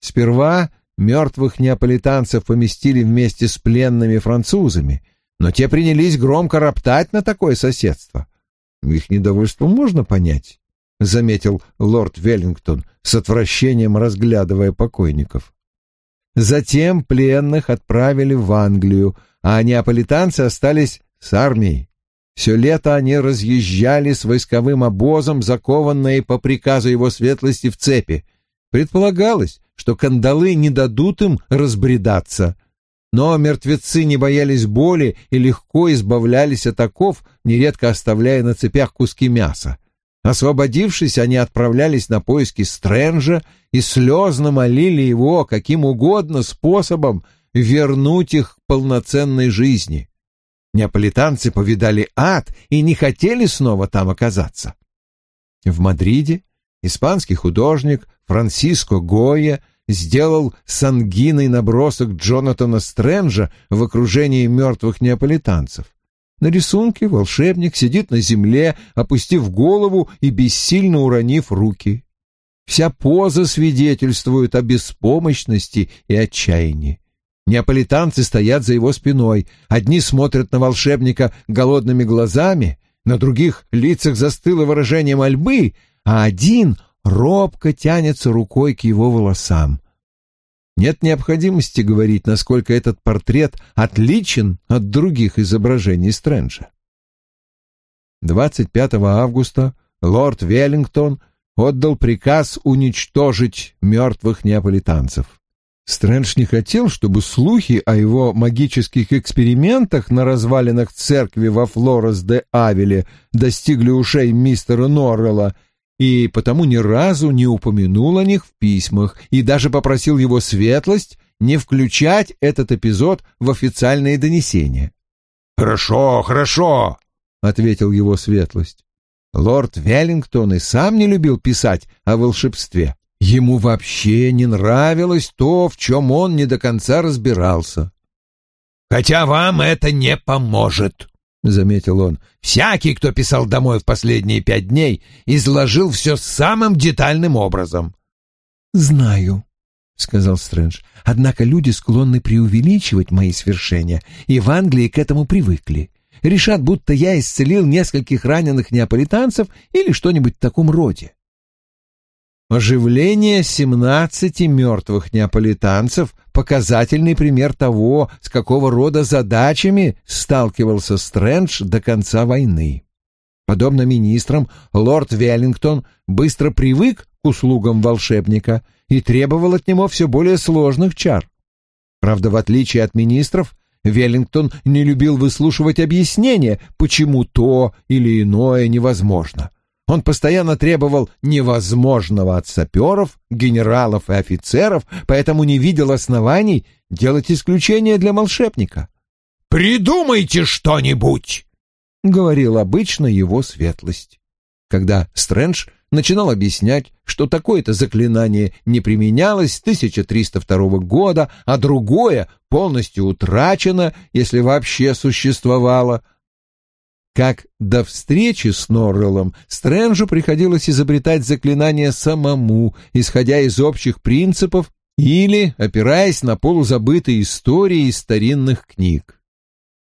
Сперва мертвых неаполитанцев поместили вместе с пленными французами, но те принялись громко роптать на такое соседство. Их недовольство можно понять, — заметил лорд Веллингтон, с отвращением разглядывая покойников. Затем пленных отправили в Англию, а неаполитанцы остались с армией. Все лето они разъезжали с войсковым обозом, закованные по приказу его светлости в цепи. Предполагалось, что кандалы не дадут им разбредаться. Но мертвецы не боялись боли и легко избавлялись от оков, нередко оставляя на цепях куски мяса. Освободившись, они отправлялись на поиски Стрэнджа и слезно молили его каким угодно способом вернуть их к полноценной жизни. Неаполитанцы повидали ад и не хотели снова там оказаться. В Мадриде испанский художник Франсиско Гойя сделал с ангиной набросок Джонатана Стрэнджа в окружении мертвых неаполитанцев. На рисунке волшебник сидит на земле, опустив голову и бессильно уронив руки. Вся поза свидетельствует о беспомощности и отчаянии. Неаполитанцы стоят за его спиной. Одни смотрят на волшебника голодными глазами, на других лицах застыло выражение мольбы, а один робко тянется рукой к его волосам. Нет необходимости говорить, насколько этот портрет отличен от других изображений Стрэнджа. 25 августа лорд Веллингтон отдал приказ уничтожить мертвых неаполитанцев. Стрэндж не хотел, чтобы слухи о его магических экспериментах на развалинах церкви во Флорес-де-Авеле достигли ушей мистера Норрелла, и потому ни разу не упомянул о них в письмах и даже попросил его светлость не включать этот эпизод в официальные донесения. «Хорошо, хорошо», — ответил его светлость. Лорд Веллингтон и сам не любил писать о волшебстве. Ему вообще не нравилось то, в чем он не до конца разбирался. «Хотя вам это не поможет», — заметил он. «Всякий, кто писал домой в последние пять дней, изложил все самым детальным образом». «Знаю», — сказал Стрэндж. «Однако люди склонны преувеличивать мои свершения, и в Англии к этому привыкли. Решат, будто я исцелил нескольких раненых неаполитанцев или что-нибудь в таком роде. Оживление семнадцати мертвых неаполитанцев — показательный пример того, с какого рода задачами сталкивался Стрэндж до конца войны. Подобно министрам, лорд Веллингтон быстро привык к услугам волшебника и требовал от него все более сложных чар. Правда, в отличие от министров, Веллингтон не любил выслушивать объяснения, почему то или иное невозможно — он постоянно требовал невозможного от саперов, генералов и офицеров, поэтому не видел оснований делать исключение для волшебника. «Придумайте что-нибудь!» — говорил обычно его светлость. Когда Стрэндж начинал объяснять, что такое-то заклинание не применялось с 1302 года, а другое полностью утрачено, если вообще существовало, как до встречи с Норреллом Стрэнджу приходилось изобретать заклинания самому, исходя из общих принципов или опираясь на полузабытые истории из старинных книг.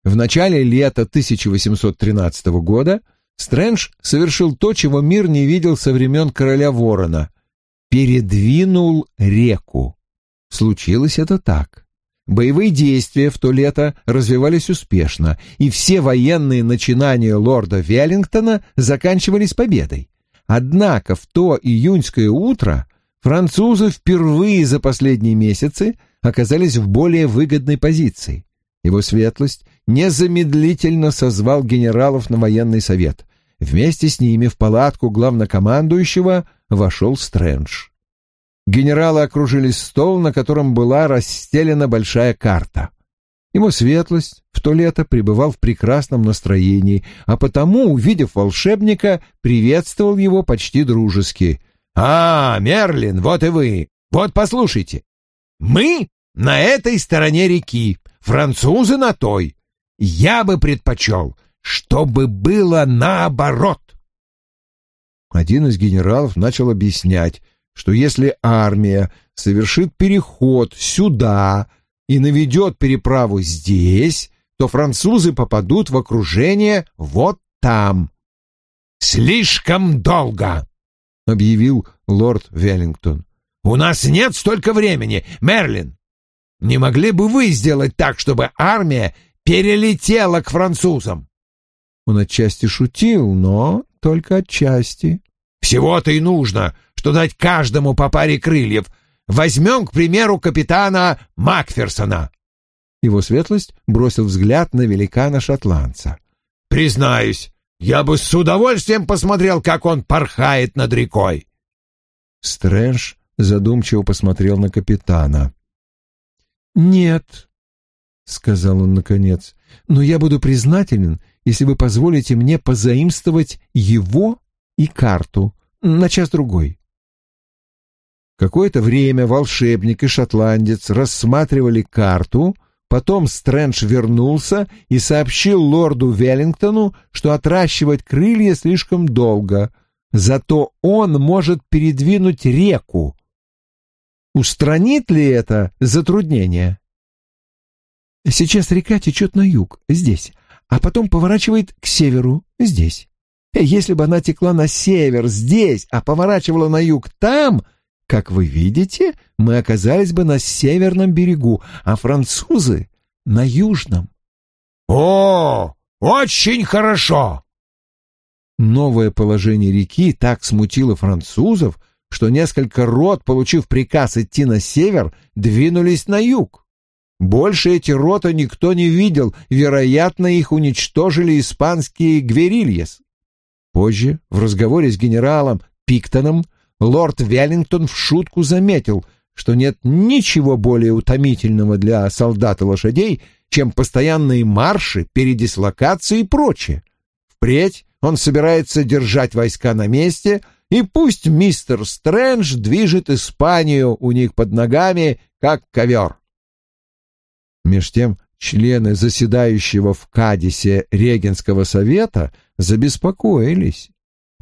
В начале лета 1813 года Стрэндж совершил то, чего мир не видел со времен короля Ворона — передвинул реку. Случилось это так. Боевые действия в то лето развивались успешно, и все военные начинания лорда Веллингтона заканчивались победой. Однако в то июньское утро французы впервые за последние месяцы оказались в более выгодной позиции. Его светлость незамедлительно созвал генералов на военный совет. Вместе с ними в палатку главнокомандующего вошел Стрэндж. Генералы окружили стол, на котором была расстелена большая карта. Его светлость в то лето пребывал в прекрасном настроении, а потому, увидев волшебника, приветствовал его почти дружески. «А, Мерлин, вот и вы! Вот послушайте! Мы на этой стороне реки, французы на той. Я бы предпочел, чтобы было наоборот!» Один из генералов начал объяснять, что если армия совершит переход сюда и наведет переправу здесь, то французы попадут в окружение вот там. «Слишком долго!» — объявил лорд Веллингтон. «У нас нет столько времени, Мерлин. Не могли бы вы сделать так, чтобы армия перелетела к французам. Он отчасти шутил, но только отчасти. Всего-то и нужно, что дать каждому по паре крыльев. Возьмем, к примеру, капитана Макферсона. Его светлость бросил взгляд на великана-шотландца. Признаюсь, я бы с удовольствием посмотрел, как он порхает над рекой. Стрэндж задумчиво посмотрел на капитана. «Нет», — сказал он наконец, — «но я буду признателен, если вы позволите мне позаимствовать его и карту на час-другой». Какое-то время волшебник и шотландец рассматривали карту, потом Стрэндж вернулся и сообщил лорду Веллингтону, что отращивать крылья слишком долго, зато он может передвинуть реку. Устранит ли это затруднение? Сейчас река течет на юг, здесь, а потом поворачивает к северу, здесь. Если бы она текла на север, здесь, а поворачивала на юг там, как вы видите, мы оказались бы на северном берегу, а французы — на южном. О, очень хорошо! Новое положение реки так смутило французов, что несколько рот, получив приказ идти на север, двинулись на юг. Больше эти рота никто не видел, вероятно, их уничтожили испанские гверильес. Позже, в разговоре с генералом Пиктоном, лорд Веллингтон в шутку заметил, что нет ничего более утомительного для солдат и лошадей, чем постоянные марши, передислокации и прочее. Впредь он собирается держать войска на месте, и пусть мистер Стрэндж движет Испанию у них под ногами, как ковер. Меж тем члены заседающего в Кадисе Регенского совета забеспокоились.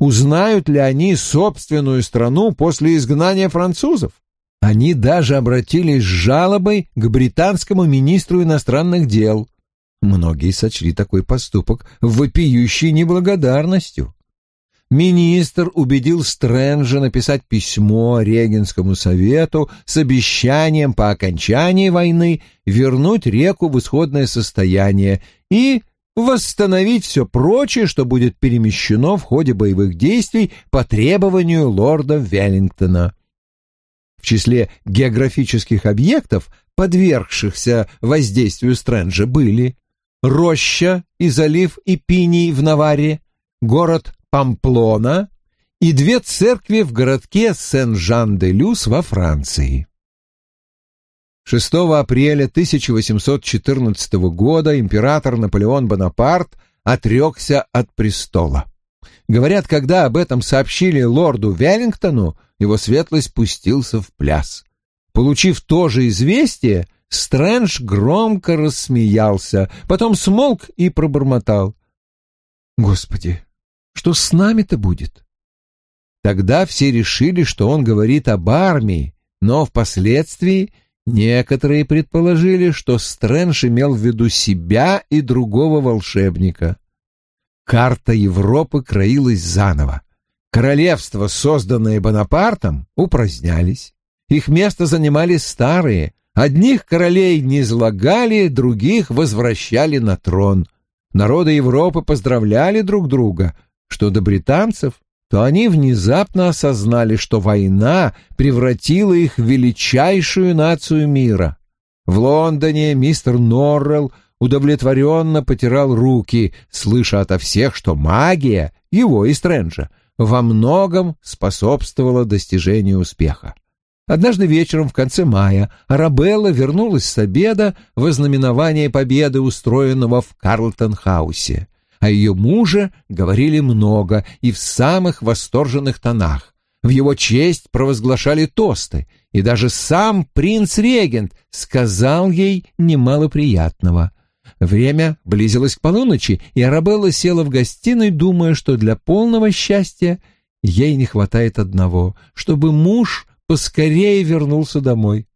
Узнают ли они собственную страну после изгнания французов? Они даже обратились с жалобой к британскому министру иностранных дел. Многие сочли такой поступок вопиющей неблагодарностью. Министр убедил Стрэнджа написать письмо Регенскому совету с обещанием по окончании войны вернуть реку в исходное состояние и восстановить все прочее, что будет перемещено в ходе боевых действий по требованию лорда Веллингтона. В числе географических объектов, подвергшихся воздействию Стрэнджа, были роща и залив Ипиний в Наварре, город Памплона и две церкви в городке Сен-Жан-де-Люс во Франции. 6 апреля 1814 года император Наполеон Бонапарт отрекся от престола. Говорят, когда об этом сообщили лорду Веллингтону, его светлость пустился в пляс. Получив то же известие, Стрэндж громко рассмеялся, потом смолк и пробормотал. «Господи, что с нами-то будет?» Тогда все решили, что он говорит об армии, но впоследствии некоторые предположили, что Стрэндж имел в виду себя и другого волшебника. Карта Европы краилась заново. Королевства, созданные Бонапартом, упразднялись. Их место занимали старые, Одних королей не излагали, других возвращали на трон. Народы Европы поздравляли друг друга. Что до британцев, то они внезапно осознали, что война превратила их в величайшую нацию мира. В Лондоне мистер Норрелл удовлетворенно потирал руки, слыша ото всех, что магия, его и Стрэнджа, во многом способствовала достижению успеха. Однажды вечером в конце мая Арабелла вернулась с обеда в ознаменование победы, устроенного в Карлтон-хаусе. О ее муже говорили много и в самых восторженных тонах. В его честь провозглашали тосты, и даже сам принц-регент сказал ей немало приятного. Время близилось к полуночи, и Арабелла села в гостиной, думая, что для полного счастья ей не хватает одного, чтобы муж поскорее вернулся домой.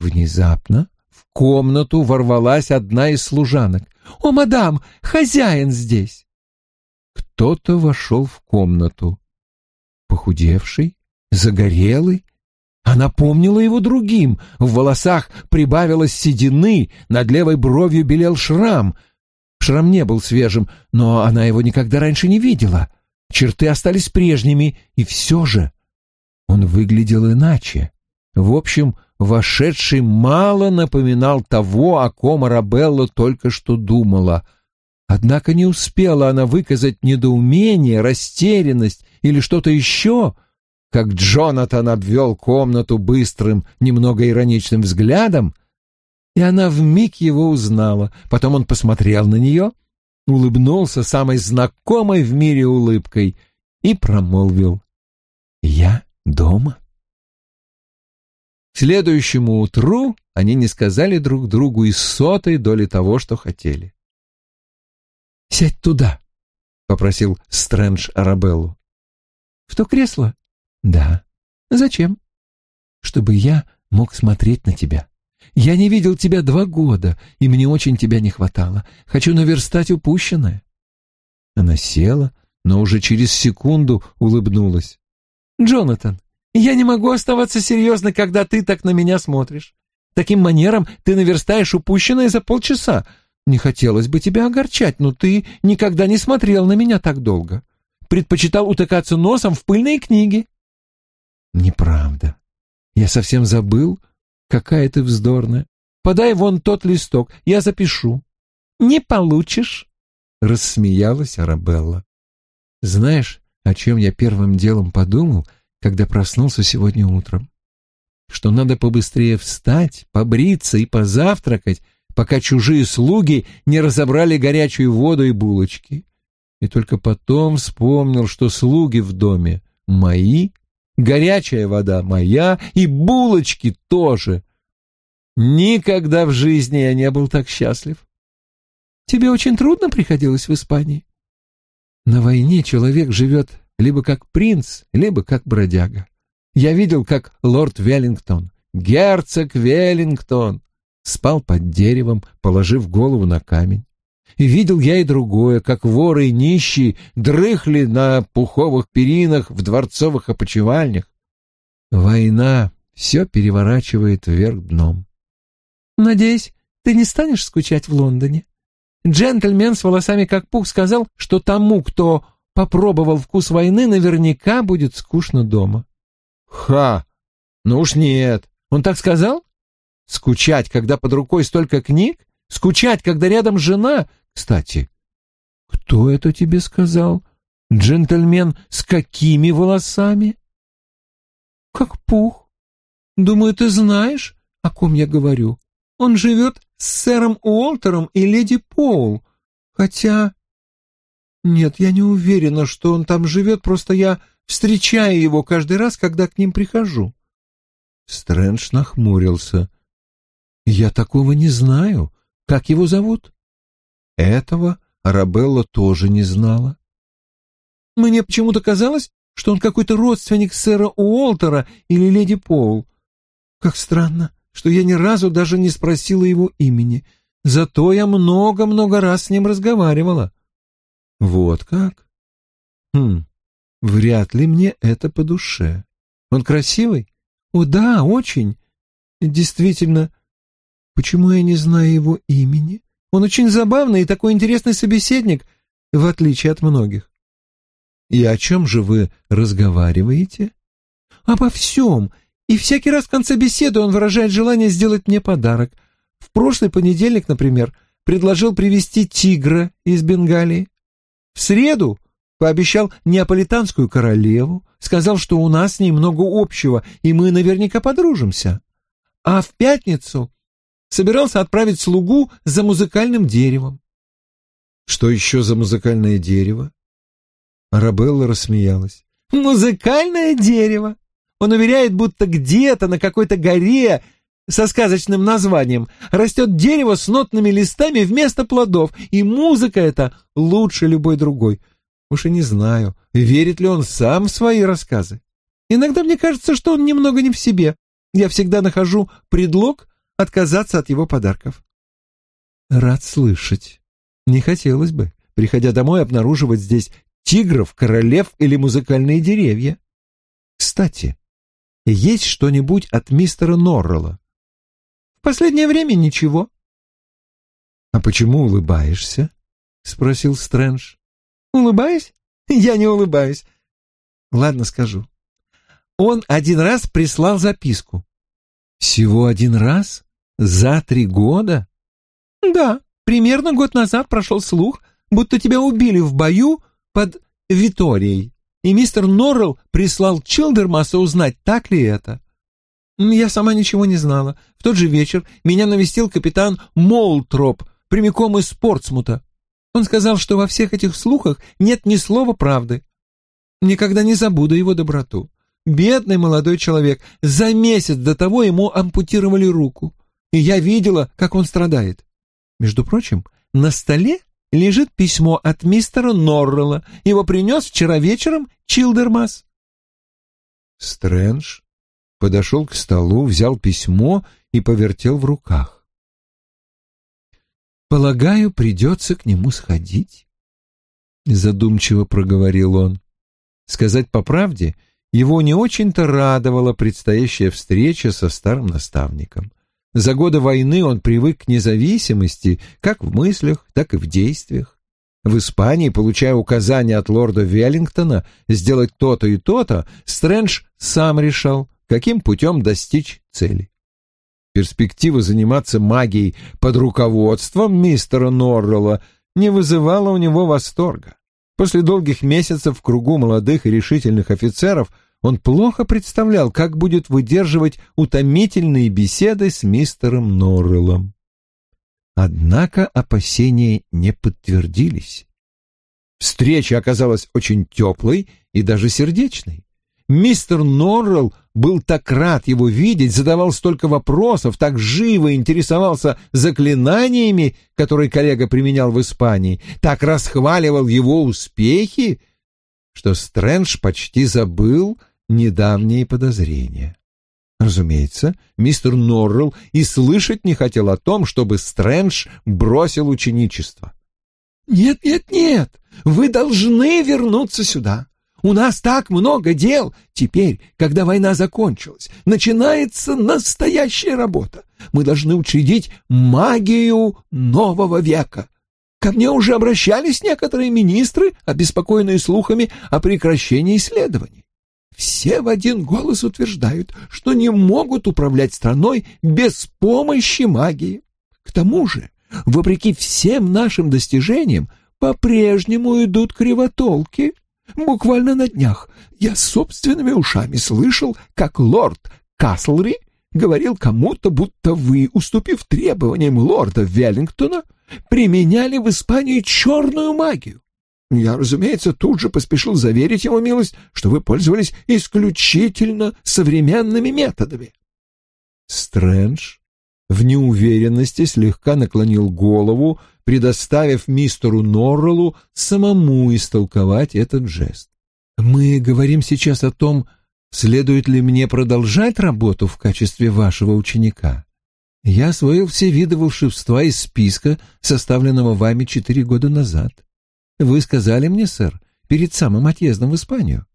Внезапно в комнату ворвалась одна из служанок. «О, мадам, хозяин здесь!» Кто-то вошел в комнату. Похудевший, загорелый, Она помнила его другим. В волосах прибавилось седины, над левой бровью белел шрам. Шрам не был свежим, но она его никогда раньше не видела. Черты остались прежними, и все же он выглядел иначе. В общем, вошедший мало напоминал того, о ком Арабелла только что думала. Однако не успела она выказать недоумение, растерянность или что-то еще, как Джонатан обвел комнату быстрым, немного ироничным взглядом, и она вмиг его узнала. Потом он посмотрел на нее, улыбнулся самой знакомой в мире улыбкой и промолвил «Я дома». Следующему утру они не сказали друг другу и сотой доли того, что хотели. «Сядь туда», — попросил Стрэндж Арабеллу. «В то кресло?» «Да». «Зачем?» «Чтобы я мог смотреть на тебя. Я не видел тебя два года, и мне очень тебя не хватало. Хочу наверстать упущенное». Она села, но уже через секунду улыбнулась. «Джонатан, я не могу оставаться серьезной, когда ты так на меня смотришь. Таким манером ты наверстаешь упущенное за полчаса. Не хотелось бы тебя огорчать, но ты никогда не смотрел на меня так долго. Предпочитал утыкаться носом в пыльные книги. Неправда. Я совсем забыл, какая ты вздорная. Подай вон тот листок, я запишу. Не получишь, рассмеялась Арабелла. Знаешь, о чем я первым делом подумал, когда проснулся сегодня утром? Что надо побыстрее встать, побриться и позавтракать, пока чужие слуги не разобрали горячую воду и булочки. И только потом вспомнил, что слуги в доме мои, горячая вода моя и булочки тоже. Никогда в жизни я не был так счастлив. Тебе очень трудно приходилось в Испании? На войне человек живет либо как принц, либо как бродяга. Я видел, как лорд Веллингтон, герцог Веллингтон, спал под деревом, положив голову на камень. И видел я и другое, как воры и нищие дрыхли на пуховых перинах в дворцовых опочивальнях. Война все переворачивает вверх дном. Надеюсь, ты не станешь скучать в Лондоне? Джентльмен с волосами как пух сказал, что тому, кто попробовал вкус войны, наверняка будет скучно дома. Ха! Ну уж нет. Он так сказал? Скучать, когда под рукой столько книг? Скучать, когда рядом жена? Кстати, кто это тебе сказал? Джентльмен с какими волосами? Как пух. Думаю, ты знаешь, о ком я говорю. Он живет с сэром Уолтером и леди Пол. Хотя... Нет, я не уверена, что он там живет, просто я встречаю его каждый раз, когда к ним прихожу. Стрэндж нахмурился. Я такого не знаю. Как его зовут? Этого Арабелла тоже не знала. Мне почему-то казалось, что он какой-то родственник сэра Уолтера или леди Пол. Как странно, что я ни разу даже не спросила его имени. Зато я много-много раз с ним разговаривала. Вот как? Хм, вряд ли мне это по душе. Он красивый? О, да, очень. Действительно, Почему я не знаю его имени? Он очень забавный и такой интересный собеседник, в отличие от многих. И о чем же вы разговариваете? Обо всем. И всякий раз в конце беседы он выражает желание сделать мне подарок. В прошлый понедельник, например, предложил привезти тигра из Бенгалии. В среду пообещал неаполитанскую королеву, сказал, что у нас с ней много общего, и мы наверняка подружимся. А в пятницу собирался отправить слугу за музыкальным деревом. Что еще за музыкальное дерево? Арабелла рассмеялась. Музыкальное дерево. Он уверяет, будто где-то на какой-то горе со сказочным названием растет дерево с нотными листами вместо плодов, и музыка эта лучше любой другой. Уж и не знаю, верит ли он сам в свои рассказы. Иногда мне кажется, что он немного не в себе. Я всегда нахожу предлог отказаться от его подарков. Рад слышать. Не хотелось бы, приходя домой, обнаруживать здесь тигров, королев или музыкальные деревья. Кстати, есть что-нибудь от мистера Норрелла?» «В последнее время ничего». «А почему улыбаешься?» — спросил Стрэндж. «Улыбаюсь? Я не улыбаюсь. Ладно, скажу. Он один раз прислал записку». «Всего один раз? За три года?» «Да, примерно год назад прошел слух, будто тебя убили в бою под Виторией, и мистер Норрелл прислал Чилдермаса узнать, так ли это. Я сама ничего не знала. В тот же вечер меня навестил капитан Молтроп, прямиком из Портсмута. Он сказал, что во всех этих слухах нет ни слова правды. Никогда не забуду его доброту. Бедный молодой человек, за месяц до того ему ампутировали руку, и я видела, как он страдает. Между прочим, на столе лежит письмо от мистера Норрелла. Его принес вчера вечером Чилдермас. Стрэндж подошел к столу, взял письмо и повертел в руках. «Полагаю, придется к нему сходить», — задумчиво проговорил он. Сказать по правде, его не очень-то радовала предстоящая встреча со старым наставником. За годы войны он привык к независимости как в мыслях, так и в действиях. В Испании, получая указания от лорда Веллингтона сделать то-то и то-то, Стрэндж сам решал, каким путем достичь цели. Перспектива заниматься магией под руководством мистера Норрелла не вызывала у него восторга. После долгих месяцев в кругу молодых и решительных офицеров он плохо представлял, как будет выдерживать утомительные беседы с мистером Норреллом. Однако опасения не подтвердились. Встреча оказалась очень теплой и даже сердечной. Мистер Норрелл был так рад его видеть, задавал столько вопросов, так живо интересовался заклинаниями, которые коллега применял в Испании, так расхваливал его успехи, что Стрэндж почти забыл недавние подозрения. Разумеется, мистер Норрелл и слышать не хотел о том, чтобы Стрэндж бросил ученичество. «Нет, нет, нет, вы должны вернуться сюда. У нас так много дел. Теперь, когда война закончилась, начинается настоящая работа. Мы должны учредить магию нового века. Ко мне уже обращались некоторые министры, обеспокоенные слухами о прекращении исследований. Все в один голос утверждают, что не могут управлять страной без помощи магии. К тому же, вопреки всем нашим достижениям, по-прежнему идут кривотолки. Буквально на днях я собственными ушами слышал, как лорд Каслри говорил кому-то, будто вы, уступив требованиям лорда Веллингтона, применяли в Испании черную магию. Я, разумеется, тут же поспешил заверить его милость, что вы пользовались исключительно современными методами. Стрэндж в неуверенности слегка наклонил голову, предоставив мистеру Норреллу самому истолковать этот жест. «Мы говорим сейчас о том, следует ли мне продолжать работу в качестве вашего ученика. Я освоил все виды волшебства из списка, составленного вами четыре года назад. Вы сказали мне, сэр, перед самым отъездом в Испанию,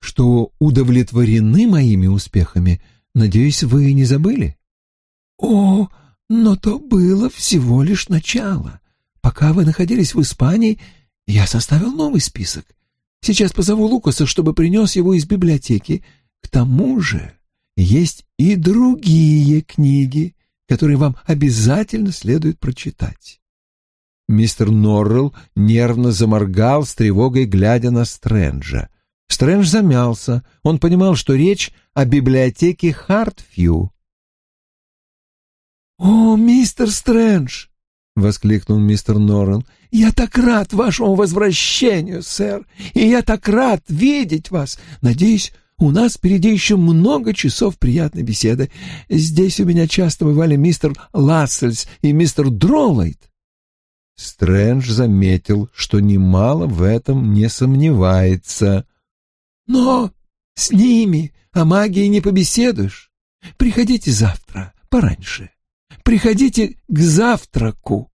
что удовлетворены моими успехами. Надеюсь, вы не забыли? О, но то было всего лишь начало. Пока вы находились в Испании, я составил новый список. Сейчас позову Лукаса, чтобы принес его из библиотеки. К тому же есть и другие книги, которые вам обязательно следует прочитать. Мистер Норрелл нервно заморгал с тревогой, глядя на Стрэнджа. Стрэндж замялся. Он понимал, что речь о библиотеке Хартфью. «О, мистер Стрэндж!» — воскликнул мистер Норрелл. «Я так рад вашему возвращению, сэр, и я так рад видеть вас. Надеюсь, у нас впереди еще много часов приятной беседы. Здесь у меня часто бывали мистер Лассельс и мистер Дролайт. Стрэндж заметил, что немало в этом не сомневается. «Но с ними о магии не побеседуешь. Приходите завтра, пораньше. Приходите к завтраку».